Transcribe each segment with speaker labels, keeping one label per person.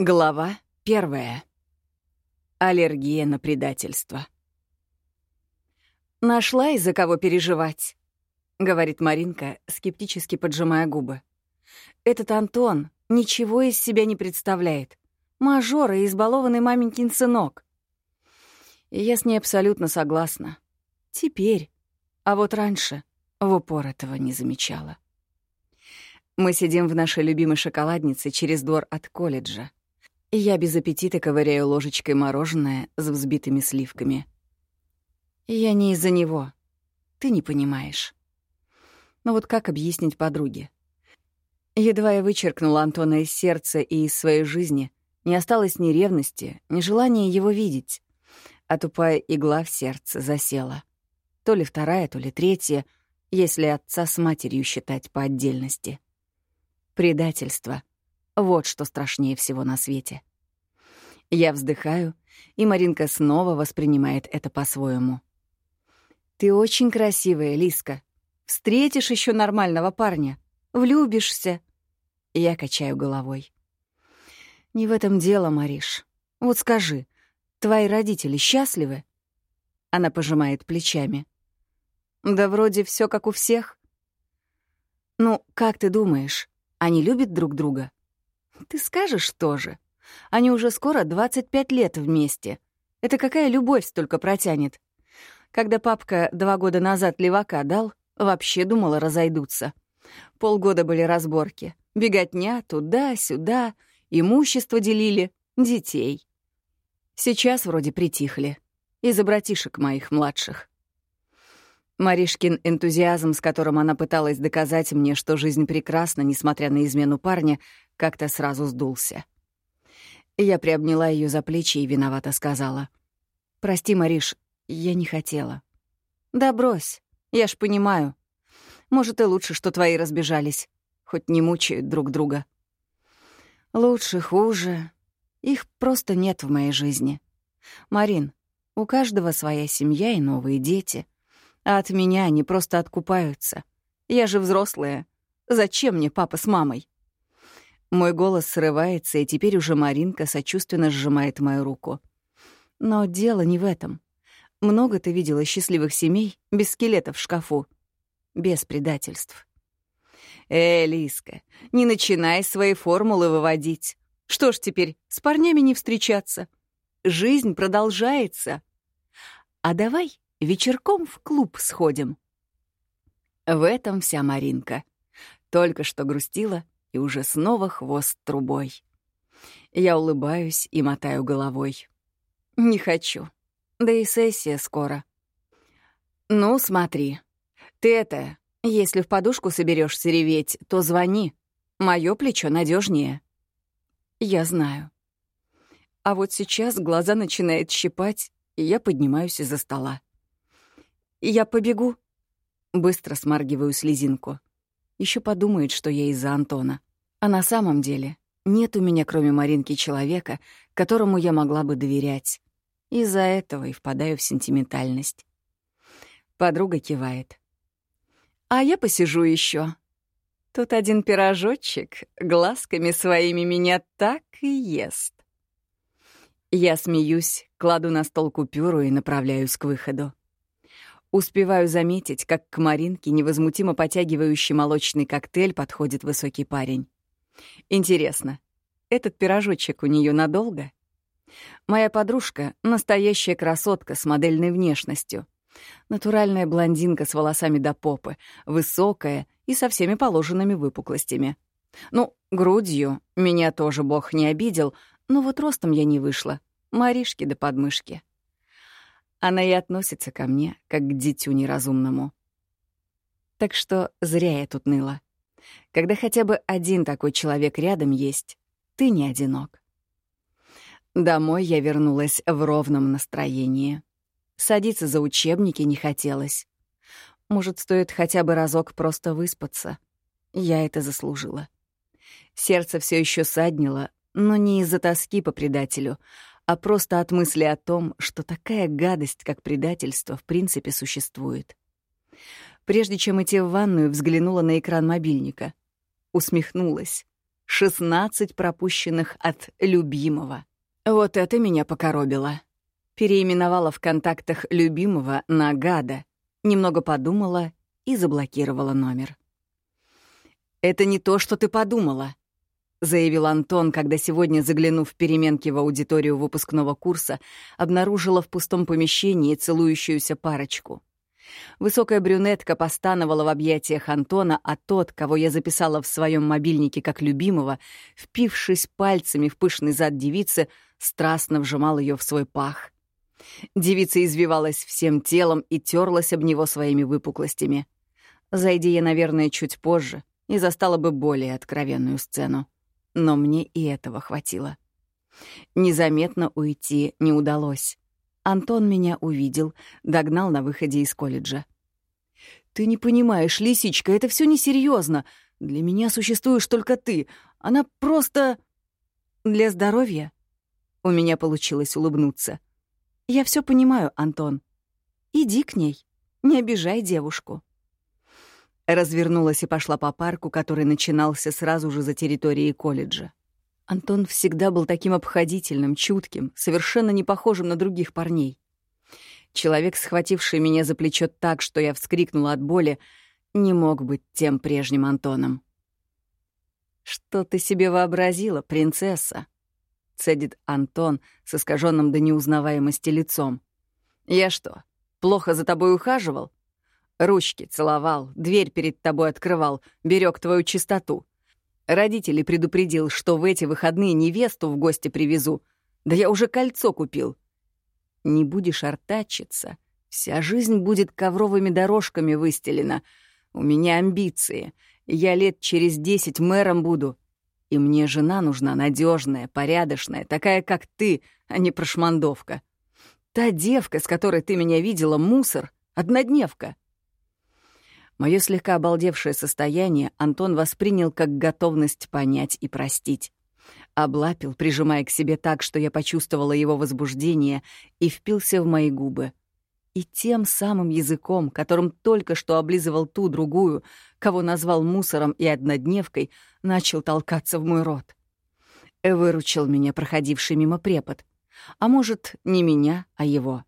Speaker 1: Глава первая. Аллергия на предательство. «Нашла из-за кого переживать», — говорит Маринка, скептически поджимая губы. «Этот Антон ничего из себя не представляет. Мажор и избалованный маменькин сынок». Я с ней абсолютно согласна. Теперь. А вот раньше в упор этого не замечала. Мы сидим в нашей любимой шоколаднице через двор от колледжа. Я без аппетита ковыряю ложечкой мороженое с взбитыми сливками. Я не из-за него. Ты не понимаешь. Но вот как объяснить подруге? Едва я вычеркнула Антона из сердца и из своей жизни, не осталось ни ревности, ни желания его видеть. А тупая игла в сердце засела. То ли вторая, то ли третья, если отца с матерью считать по отдельности. Предательство — вот что страшнее всего на свете. Я вздыхаю, и Маринка снова воспринимает это по-своему. «Ты очень красивая, Лиска. Встретишь еще нормального парня. Влюбишься». Я качаю головой. «Не в этом дело, Мариш. Вот скажи, твои родители счастливы?» Она пожимает плечами. «Да вроде все как у всех». «Ну, как ты думаешь, они любят друг друга?» Ты скажешь тоже. Они уже скоро 25 лет вместе. Это какая любовь столько протянет? Когда папка два года назад левака дал, вообще думала разойдутся. Полгода были разборки. Беготня туда-сюда, имущество делили, детей. Сейчас вроде притихли. Из-за братишек моих младших. Маришкин энтузиазм, с которым она пыталась доказать мне, что жизнь прекрасна, несмотря на измену парня, как-то сразу сдулся. Я приобняла ее за плечи и виновато сказала. «Прости, Мариш, я не хотела». «Да брось, я ж понимаю. Может, и лучше, что твои разбежались, хоть не мучают друг друга». «Лучше, хуже. Их просто нет в моей жизни. Марин, у каждого своя семья и новые дети. А от меня они просто откупаются. Я же взрослая. Зачем мне папа с мамой?» Мой голос срывается, и теперь уже Маринка сочувственно сжимает мою руку. Но дело не в этом. Много ты видела счастливых семей без скелетов в шкафу, без предательств. Э, Лиска, не начинай свои формулы выводить. Что ж теперь, с парнями не встречаться? Жизнь продолжается. А давай вечерком в клуб сходим. В этом вся Маринка. Только что грустила — и уже снова хвост трубой. Я улыбаюсь и мотаю головой. Не хочу. Да и сессия скоро. Ну, смотри. Ты это, если в подушку соберешься реветь, то звони. Мое плечо надежнее. Я знаю. А вот сейчас глаза начинает щипать, и я поднимаюсь из-за стола. Я побегу. Быстро смаргиваю слезинку. Еще подумает, что я из-за Антона. А на самом деле нет у меня, кроме Маринки, человека, которому я могла бы доверять. Из-за этого и впадаю в сентиментальность. Подруга кивает. А я посижу еще. Тут один пирожочек глазками своими меня так и ест. Я смеюсь, кладу на стол купюру и направляюсь к выходу. Успеваю заметить, как к Маринке, невозмутимо потягивающий молочный коктейль, подходит высокий парень. Интересно, этот пирожочек у нее надолго? Моя подружка — настоящая красотка с модельной внешностью. Натуральная блондинка с волосами до попы, высокая и со всеми положенными выпуклостями. Ну, грудью меня тоже бог не обидел, но вот ростом я не вышла. Маришки до подмышки. Она и относится ко мне, как к дитю неразумному. Так что зря я тут ныла. Когда хотя бы один такой человек рядом есть, ты не одинок. Домой я вернулась в ровном настроении. Садиться за учебники не хотелось. Может, стоит хотя бы разок просто выспаться. Я это заслужила. Сердце все еще саднило, но не из-за тоски по предателю, а просто от мысли о том, что такая гадость, как предательство, в принципе существует. Прежде чем идти в ванную, взглянула на экран мобильника. Усмехнулась. 16 пропущенных от любимого. Вот это меня покоробило. Переименовала в контактах любимого на гада, немного подумала и заблокировала номер. «Это не то, что ты подумала», — заявил Антон, когда сегодня, заглянув в переменки в аудиторию выпускного курса, обнаружила в пустом помещении целующуюся парочку. Высокая брюнетка постановала в объятиях Антона, а тот, кого я записала в своем мобильнике как любимого, впившись пальцами в пышный зад девицы, страстно вжимал ее в свой пах. Девица извивалась всем телом и терлась об него своими выпуклостями. Зайди я, наверное, чуть позже, и застала бы более откровенную сцену. Но мне и этого хватило. Незаметно уйти не удалось. Антон меня увидел, догнал на выходе из колледжа. «Ты не понимаешь, лисичка, это все несерьезно. Для меня существуешь только ты. Она просто...» «Для здоровья?» У меня получилось улыбнуться. «Я все понимаю, Антон. Иди к ней, не обижай девушку». Развернулась и пошла по парку, который начинался сразу же за территорией колледжа. Антон всегда был таким обходительным, чутким, совершенно не похожим на других парней. Человек, схвативший меня за плечо так, что я вскрикнула от боли, не мог быть тем прежним Антоном. «Что ты себе вообразила, принцесса?» — цедит Антон с искаженным до неузнаваемости лицом. «Я что, плохо за тобой ухаживал? Ручки целовал, дверь перед тобой открывал, берег твою чистоту. Родителей предупредил, что в эти выходные невесту в гости привезу. Да я уже кольцо купил. Не будешь артачиться, вся жизнь будет ковровыми дорожками выстелена. У меня амбиции. Я лет через десять мэром буду. И мне жена нужна надежная, порядочная, такая, как ты, а не прошмандовка. Та девка, с которой ты меня видела, мусор, однодневка. Мое слегка обалдевшее состояние Антон воспринял как готовность понять и простить. Облапил, прижимая к себе так, что я почувствовала его возбуждение, и впился в мои губы. И тем самым языком, которым только что облизывал ту другую, кого назвал мусором и однодневкой, начал толкаться в мой рот. Выручил меня проходивший мимо препод. А может, не меня, а его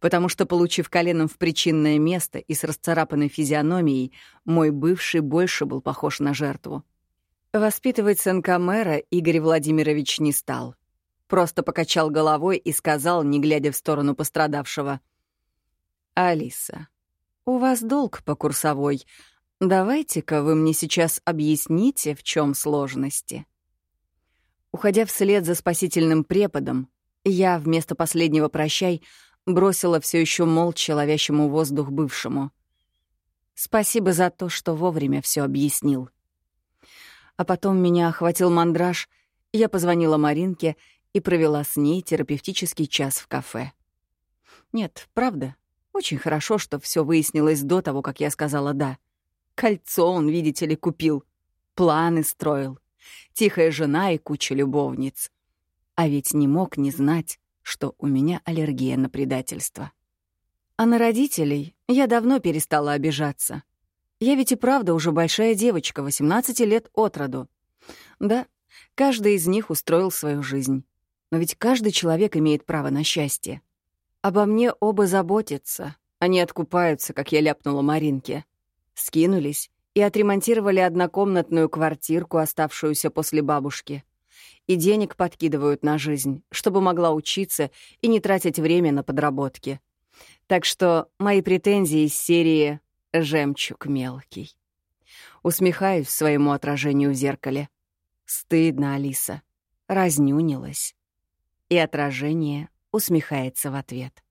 Speaker 1: потому что, получив коленом в причинное место и с расцарапанной физиономией, мой бывший больше был похож на жертву. Воспитывать сынка мэра Игорь Владимирович не стал. Просто покачал головой и сказал, не глядя в сторону пострадавшего. «Алиса, у вас долг по курсовой. Давайте-ка вы мне сейчас объясните, в чем сложности». Уходя вслед за спасительным преподом, я вместо последнего «прощай» бросила все еще молча ловящему воздух бывшему. Спасибо за то, что вовремя все объяснил. А потом меня охватил мандраж, я позвонила Маринке и провела с ней терапевтический час в кафе. Нет, правда, очень хорошо, что все выяснилось до того, как я сказала «да». Кольцо он, видите ли, купил, планы строил, тихая жена и куча любовниц. А ведь не мог не знать, что у меня аллергия на предательство. А на родителей я давно перестала обижаться. Я ведь и правда уже большая девочка, 18 лет от роду. Да, каждый из них устроил свою жизнь. Но ведь каждый человек имеет право на счастье. Обо мне оба заботятся. Они откупаются, как я ляпнула Маринке. Скинулись и отремонтировали однокомнатную квартирку, оставшуюся после бабушки и денег подкидывают на жизнь, чтобы могла учиться и не тратить время на подработки. Так что мои претензии из серии «Жемчуг мелкий». Усмехаюсь своему отражению в зеркале. Стыдно, Алиса. Разнюнилась. И отражение усмехается в ответ.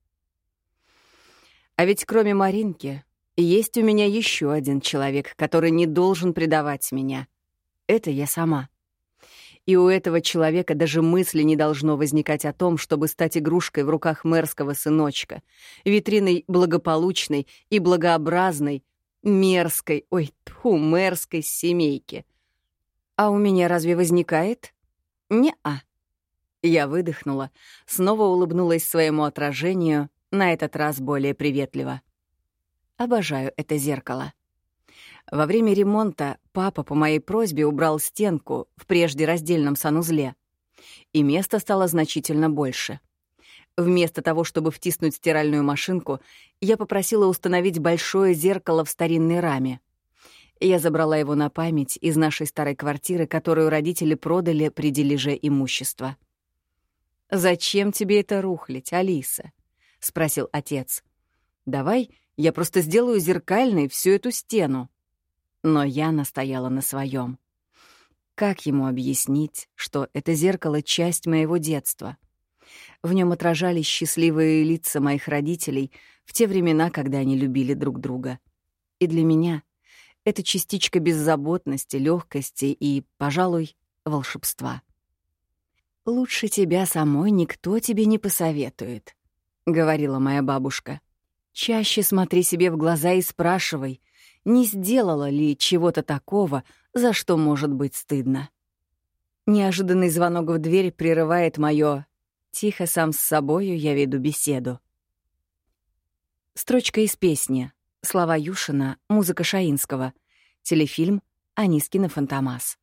Speaker 1: А ведь кроме Маринки, есть у меня еще один человек, который не должен предавать меня. Это я сама и у этого человека даже мысли не должно возникать о том, чтобы стать игрушкой в руках мэрского сыночка, витриной благополучной и благообразной, мерзкой, ой, тьфу, мэрской семейки. А у меня разве возникает? Не-а. Я выдохнула, снова улыбнулась своему отражению, на этот раз более приветливо. Обожаю это зеркало. Во время ремонта папа по моей просьбе убрал стенку в прежде раздельном санузле, и места стало значительно больше. Вместо того, чтобы втиснуть стиральную машинку, я попросила установить большое зеркало в старинной раме. Я забрала его на память из нашей старой квартиры, которую родители продали при дележе имущества. «Зачем тебе это рухлить, Алиса?» — спросил отец. «Давай я просто сделаю зеркальной всю эту стену». Но я настояла на своем. Как ему объяснить, что это зеркало — часть моего детства — в нем отражались счастливые лица моих родителей в те времена, когда они любили друг друга. И для меня это частичка беззаботности, легкости и, пожалуй, волшебства. «Лучше тебя самой никто тебе не посоветует», — говорила моя бабушка. «Чаще смотри себе в глаза и спрашивай, не сделала ли чего-то такого, за что может быть стыдно». Неожиданный звонок в дверь прерывает мое Тихо сам с собою я веду беседу. Строчка из песни. Слова Юшина, музыка Шаинского. Телефильм «Анискин и Фантомас».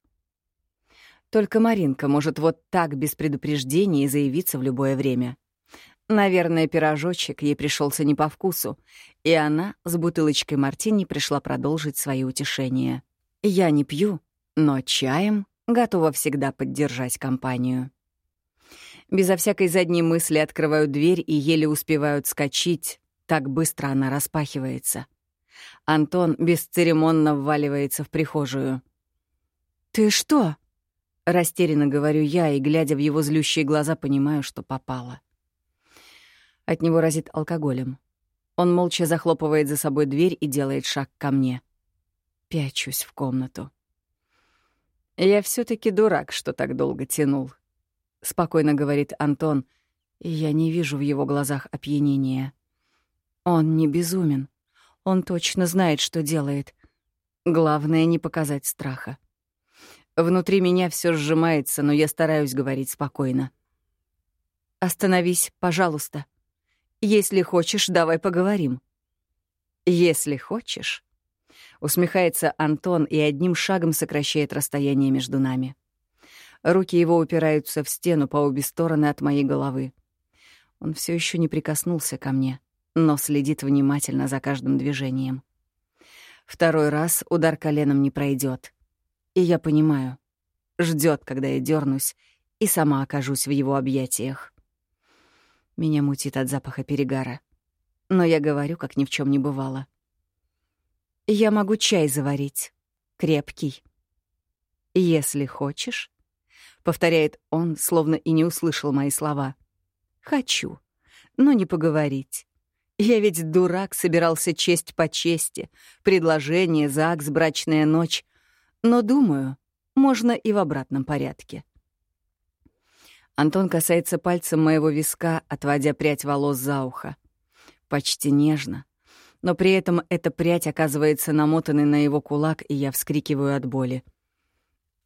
Speaker 1: Только Маринка может вот так без предупреждения заявиться в любое время. Наверное, пирожочек ей пришелся не по вкусу, и она с бутылочкой мартини пришла продолжить свои утешения. Я не пью, но чаем готова всегда поддержать компанию безо всякой задней мысли открывают дверь и еле успевают скочить. Так быстро она распахивается. Антон бесцеремонно вваливается в прихожую. «Ты что?» — растерянно говорю я, и, глядя в его злющие глаза, понимаю, что попало. От него разит алкоголем. Он молча захлопывает за собой дверь и делает шаг ко мне. Пячусь в комнату. Я все таки дурак, что так долго тянул спокойно говорит Антон, я не вижу в его глазах опьянения. Он не безумен. Он точно знает, что делает. Главное — не показать страха. Внутри меня все сжимается, но я стараюсь говорить спокойно. «Остановись, пожалуйста. Если хочешь, давай поговорим». «Если хочешь», — усмехается Антон и одним шагом сокращает расстояние между нами. Руки его упираются в стену по обе стороны от моей головы. Он все еще не прикоснулся ко мне, но следит внимательно за каждым движением. Второй раз удар коленом не пройдет, И я понимаю, ждет, когда я дернусь и сама окажусь в его объятиях. Меня мутит от запаха перегара. Но я говорю, как ни в чем не бывало. Я могу чай заварить. Крепкий. Если хочешь, повторяет он, словно и не услышал мои слова. Хочу, но не поговорить. Я ведь дурак, собирался честь по чести, предложение, ЗАГС, брачная ночь. Но, думаю, можно и в обратном порядке. Антон касается пальцем моего виска, отводя прядь волос за ухо. Почти нежно. Но при этом эта прядь оказывается намотанной на его кулак, и я вскрикиваю от боли.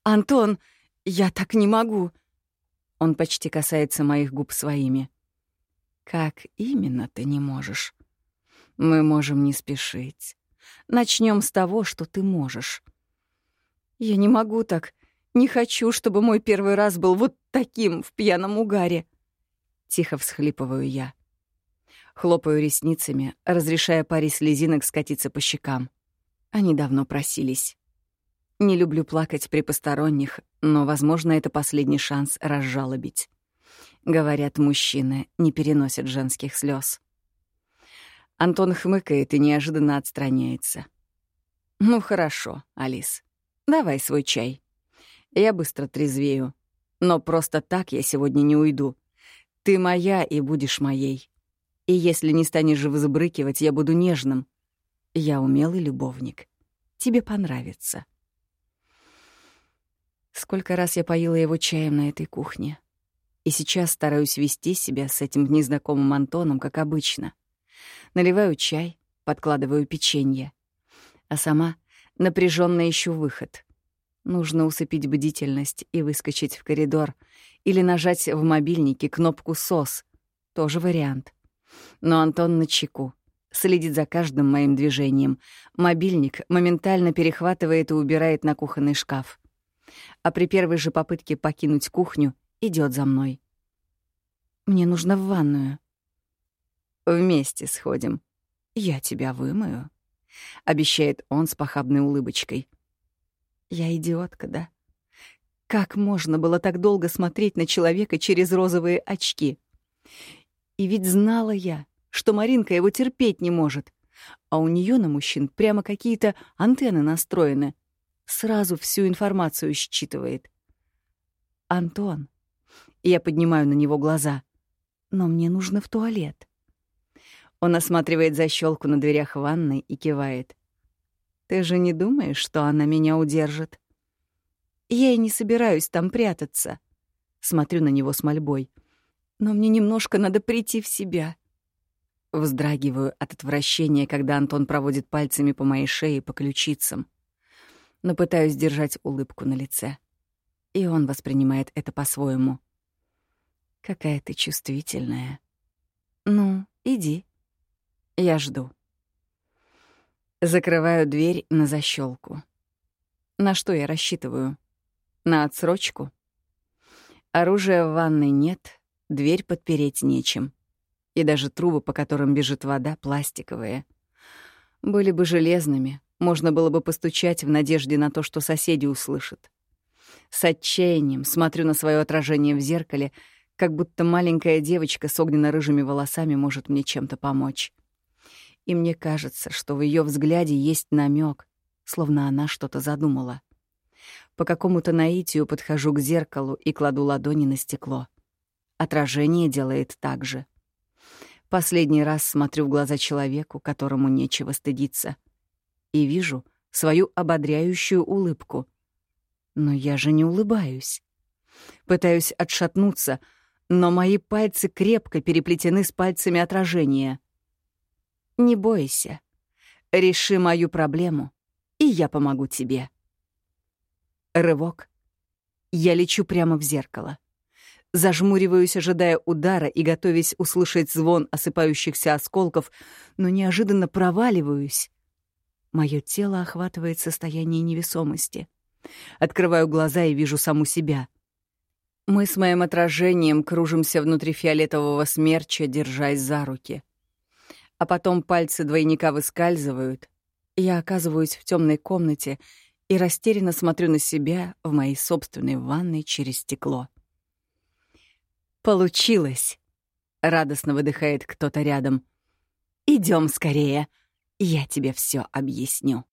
Speaker 1: «Антон, я так не могу. Он почти касается моих губ своими. Как именно ты не можешь? Мы можем не спешить. Начнем с того, что ты можешь. Я не могу так. Не хочу, чтобы мой первый раз был вот таким в пьяном угаре. Тихо всхлипываю я. Хлопаю ресницами, разрешая паре слезинок скатиться по щекам. Они давно просились. Не люблю плакать при посторонних, но, возможно, это последний шанс разжалобить. Говорят, мужчины не переносят женских слез. Антон хмыкает и неожиданно отстраняется. «Ну хорошо, Алис, давай свой чай. Я быстро трезвею. Но просто так я сегодня не уйду. Ты моя и будешь моей. И если не станешь взбрыкивать, я буду нежным. Я умелый любовник. Тебе понравится». Сколько раз я поила его чаем на этой кухне. И сейчас стараюсь вести себя с этим незнакомым Антоном, как обычно. Наливаю чай, подкладываю печенье. А сама напряженно ищу выход. Нужно усыпить бдительность и выскочить в коридор или нажать в мобильнике кнопку «СОС». Тоже вариант. Но Антон на чеку, Следит за каждым моим движением. Мобильник моментально перехватывает и убирает на кухонный шкаф. А при первой же попытке покинуть кухню идет за мной. Мне нужно в ванную. Вместе сходим. Я тебя вымою, обещает он с похабной улыбочкой. Я идиотка, да? Как можно было так долго смотреть на человека через розовые очки? И ведь знала я, что Маринка его терпеть не может, а у нее на мужчин прямо какие-то антенны настроены. Сразу всю информацию считывает. Антон. Я поднимаю на него глаза. Но мне нужно в туалет. Он осматривает защелку на дверях ванной и кивает. Ты же не думаешь, что она меня удержит? Я и не собираюсь там прятаться. Смотрю на него с мольбой. Но мне немножко надо прийти в себя. Вздрагиваю от отвращения, когда Антон проводит пальцами по моей шее и по ключицам. Но пытаюсь держать улыбку на лице. И он воспринимает это по-своему. Какая ты чувствительная. Ну, иди. Я жду. Закрываю дверь на защелку. На что я рассчитываю? На отсрочку? Оружия в ванной нет, дверь подпереть нечем. И даже трубы, по которым бежит вода, пластиковые. Были бы железными, можно было бы постучать в надежде на то, что соседи услышат. С отчаянием смотрю на свое отражение в зеркале, как будто маленькая девочка с огненно-рыжими волосами может мне чем-то помочь. И мне кажется, что в ее взгляде есть намек, словно она что-то задумала. По какому-то наитию подхожу к зеркалу и кладу ладони на стекло. Отражение делает так же. Последний раз смотрю в глаза человеку, которому нечего стыдиться. И вижу свою ободряющую улыбку. Но я же не улыбаюсь. Пытаюсь отшатнуться, но мои пальцы крепко переплетены с пальцами отражения. Не бойся. Реши мою проблему, и я помогу тебе. Рывок. Я лечу прямо в зеркало. Зажмуриваюсь, ожидая удара и готовясь услышать звон осыпающихся осколков, но неожиданно проваливаюсь. Мое тело охватывает состояние невесомости. Открываю глаза и вижу саму себя. Мы с моим отражением кружимся внутри фиолетового смерча, держась за руки. А потом пальцы двойника выскальзывают. Я оказываюсь в темной комнате и растерянно смотрю на себя в моей собственной ванной через стекло. «Получилось!» — радостно выдыхает кто-то рядом. Идем скорее, я тебе все объясню».